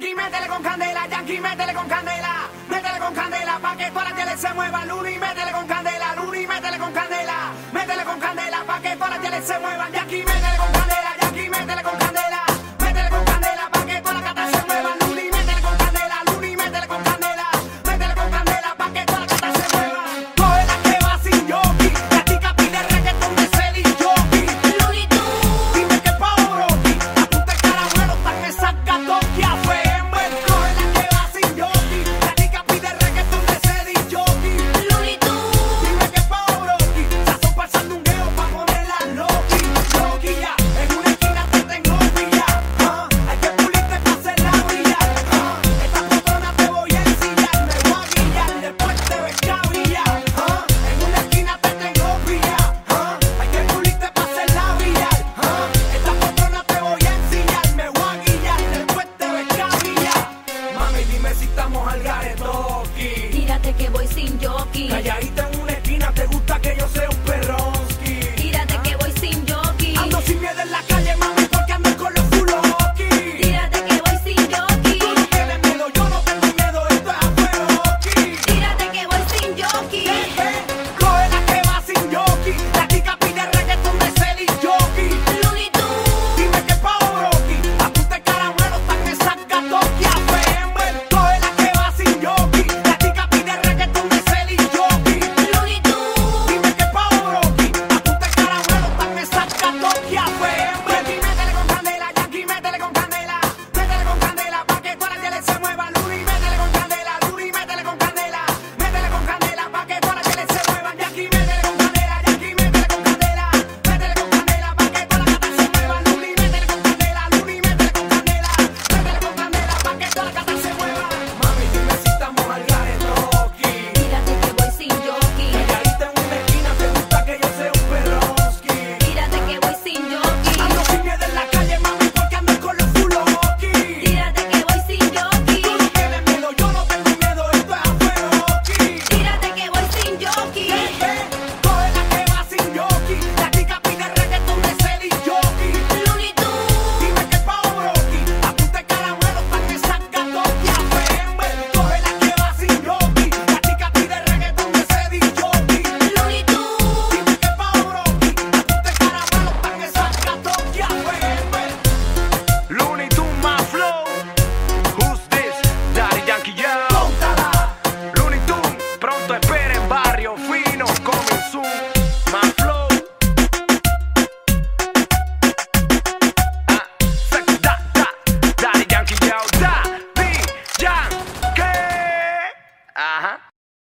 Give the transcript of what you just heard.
Yankee, métele con candela, Yankee, métele con candela, métele con candela, pa' que todas las teles se muevan, Luni, métele con candela, Luni, métele con candela, métele con candela, pa' que todas las teles se muevan, Yankee,